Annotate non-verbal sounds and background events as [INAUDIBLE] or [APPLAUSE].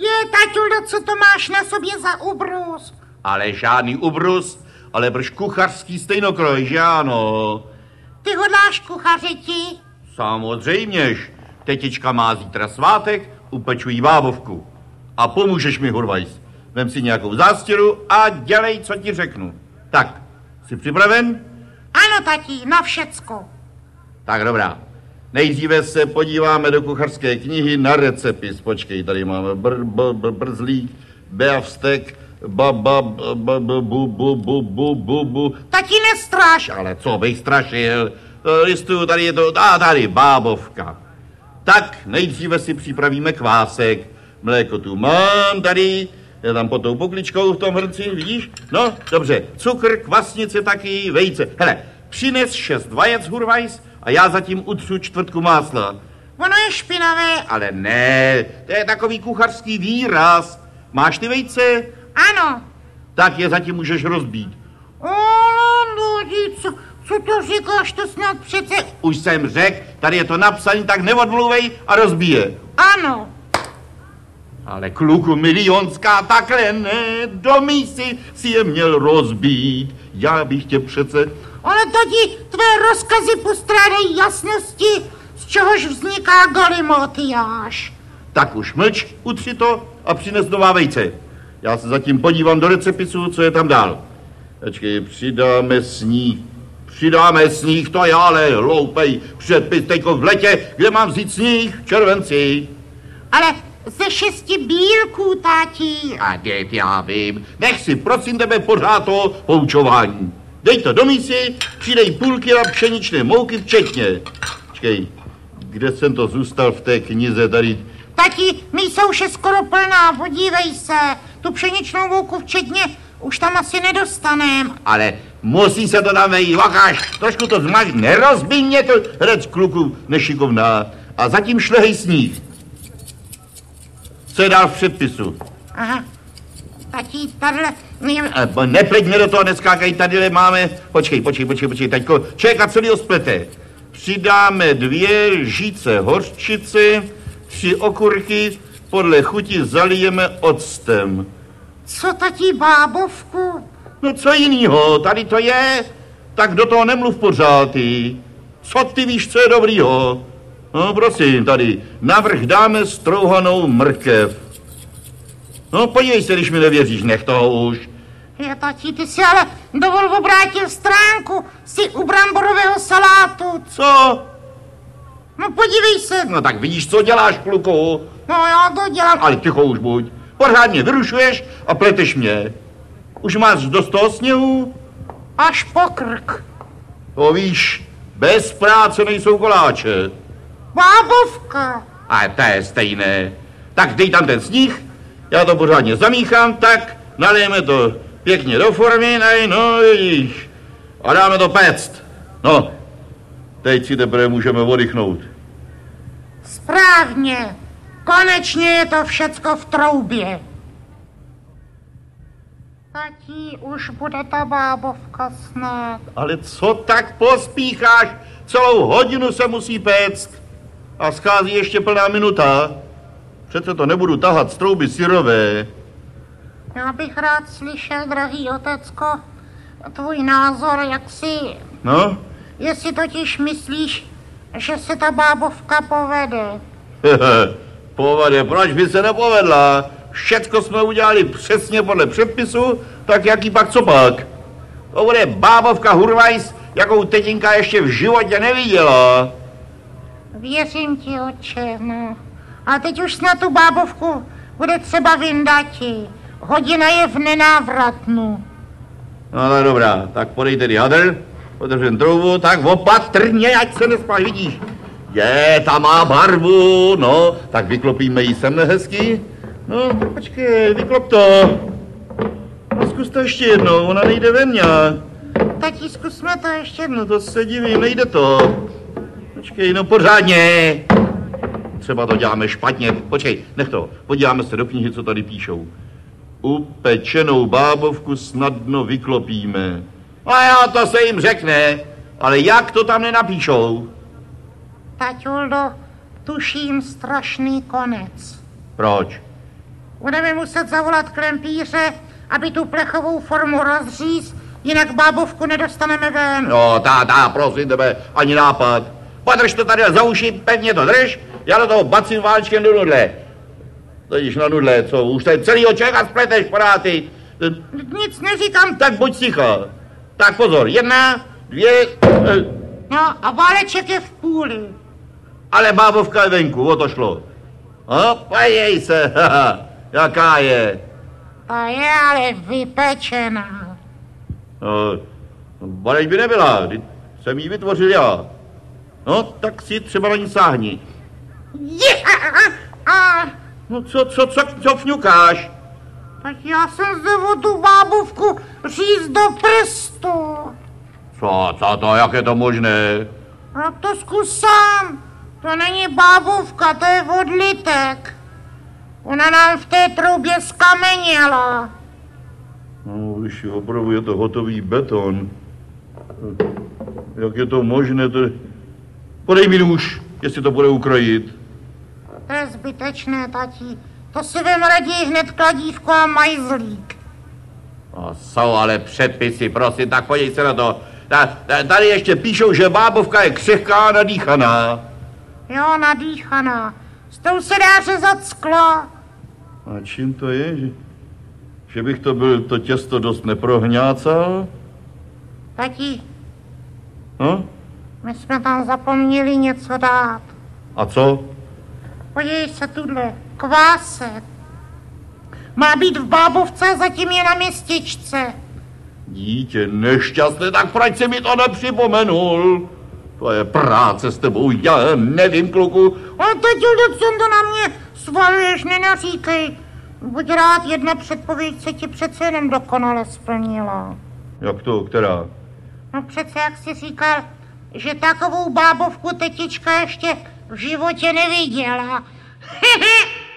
Je, taťulo, co to máš na sobě za ubrus? Ale žádný ubrus, ale brž kuchařský stejnokroj, že ano? Ty hodláš kuchařiti? Samozřejměž. Tetička má zítra svátek, upeču jí bábovku. A pomůžeš mi, Hurvajs. Vem si nějakou zástěru a dělej, co ti řeknu. Tak, jsi připraven? Ano, tati, na všecko. Tak dobrá. Nejdříve se podíváme do kuchařské knihy na recepis. Počkej, tady máme br, br, br, brzlík, beavstek, ba, ba, ba, ba, bu, bu, bu, bu, bu, bu. Tati, nestraš. Ale co bych strašil? To Listuju, tady je to, a tady, bábovka. Tak, nejdříve si připravíme kvásek. Mléko tu mám tady, je tam pod tou pokličkou v tom hrnci, vidíš? No, dobře, cukr, kvasnice taky, vejce. Hele, přines šest vajec, Hurvajs, a já zatím utřu čtvrtku másla. Ono je špinavé. Ale ne, to je takový kuchařský výraz. Máš ty vejce? Ano. Tak je zatím můžeš rozbít. O, lidi, co, co to říkáš, to snad přece... Už jsem řekl, tady je to napsané, tak neodmluvej a rozbíje. Ano. Ale kluku milionská, takhle ne, do mísy si je měl rozbít. Já bych tě přece... Ale tati, tvé rozkazy postrádají jasnosti, z čehož vzniká galimatyáš. Tak už mlč, utři to a přines nová vejce. Já se zatím podívám do recepisu, co je tam dál. Počkej, přidáme sníh. Přidáme sníh, to je ale hloupej předpis teďko v letě, kde mám vzít sníh v červenci. Ale ze šesti bílků, tati. A dět, já vím. Nech si, prosím tebe, pořád to poučování. Dej to do mísy, přidej půl kila pšeničné mouky včetně. Počkej, kde jsem to zůstal v té knize tady? Tati, mý souš je skoro plná, podívej se. Tu pšeničnou mouku včetně už tam asi nedostanem. Ale musí se to tam vejít, vakáš, trošku to zmaž, nerozbí mě to, hrec kluku nešikovná. A zatím šlehej sníh. Co je dál v předpisu? Aha. Tati, tadyhle... mě- E, Nepleť mě do toho, neskákej, tady máme, počkej, počkej, počkej, počkej, taťko, čeka celý splete. Přidáme dvě lžíce hořčice, tři okurky, podle chuti zalijeme octem. Co tati bábovku? No co jinýho, tady to je, tak do toho nemluv pořád ty. Co ty víš, co je dobrýho? No prosím, tady, navrh dáme strouhanou mrkev. No podívej se, když mi nevěříš, nech toho už. Je, tati, ty si ale dovol obrátil stránku. Jsi u bramborového salátu. Co? No podívej se. No tak vidíš, co děláš, kluku. No já to dělám. Ale ticho už buď. Pořádně vyrušuješ a pleteš mě. Už máš dost toho sněhu? Až po krk. To víš, bez práce nejsou koláče. Bábovka. A to je stejné. Tak dej tam ten sníh, já to pořádně zamíchám, tak nalijeme to pěkně do formy, nej, no vidíš. A dáme to péct. No, teď si teprve můžeme oddychnout. Správně. Konečně je to všecko v troubě. Tati, už bude ta bábovka snad. Ale co tak pospícháš? Celou hodinu se musí péct. A schází ještě plná minuta. Přece to nebudu tahat z trouby syrové. Já bych rád slyšel, drahý otecko, tvůj názor, jak si... No, Jestli totiž myslíš, že se ta bábovka povede. [LAUGHS] povede, proč by se nepovedla? Všecko jsme udělali přesně podle předpisu, tak jaký pak co pak? To bude bábovka Hurvajs, jakou tetinka ještě v životě neviděla. Věřím ti, oče, no. A teď už na tu bábovku bude třeba vyndati. Hodina je v nenávratnu. No tak dobrá, tak podej tedy hadr, otevřen troubu, tak opatrně, ať se nespáš, vidíš. Je, ta má barvu, no, tak vyklopíme ji sem hezky. No, počkej, vyklop to. No, zkus to ještě jednou, ona nejde ven nějak. Tati, zkusme to ještě jednou. No to se divím, nejde to. Počkej, no pořádně. Třeba to děláme špatně. Počkej, nech to. Podíváme se do knihy, co tady píšou. Upečenou bábovku snadno vyklopíme. A já to se jim řekne, ale jak to tam nenapíšou? Taťuldo, tuším strašný konec. Proč? Budeme muset zavolat klempíře, aby tu plechovou formu rozříz, jinak bábovku nedostaneme ven. No, táta, prosím tebe, ani nápad. Podrž to tady za uši, pevně to drž, já do toho bacím válčkem do nudle. Totiž na nudle, co, už tady celýho člověka spleteš, poráty. Nic neříkám. Tak buď ticho. Tak pozor, jedna, dvě, eh, No a váleček je v půli. ale bábovka je venku, o to šlo. No, pojej se, haha, jaká je. Ta je ale vypečená. No, baleď by nebyla, jsem ji vytvořil já. No, tak si třeba na ní sáhni. No, co, co, co, co fňukáš? tak já jsem o tu bábovku říct do prstu. Co, co to, jak je to možné? No to zkus sám. To není bábovka, to je odlitek. Ona nám v té troubě skameněla. No, když opravdu je to hotový beton. Jak je to možné, to... Podej mi nůž, jestli to bude ukrojit. To je zbytečné, tati. To si vem raději hned kladívko a majzlík. No, jsou ale předpisy, prosím, tak podívej se na to. Ta, ta, tady ještě píšou, že bábovka je křehká a nadýchaná. Jo, nadýchaná. S tou se dá řezat sklo. A čím to je, že, že bych to byl to těsto dost neprohňácal? Tati, No? My jsme tam zapomněli něco dát. A co? Podívej se tuhle, kvásek. Má být v bábovce, zatím je na městičce. Dítě nešťastné, tak proč si mi to nepřipomenul? To je práce s tebou, já nevím, kluku. A teď, co to na mě svaluješ, nenaříkej. Buď rád, jedna předpověď se ti přece jenom dokonale splnila. Jak to, která? No přece, jak jsi říkal, že takovou bábovku tetička ještě v životě neviděla. [LAUGHS]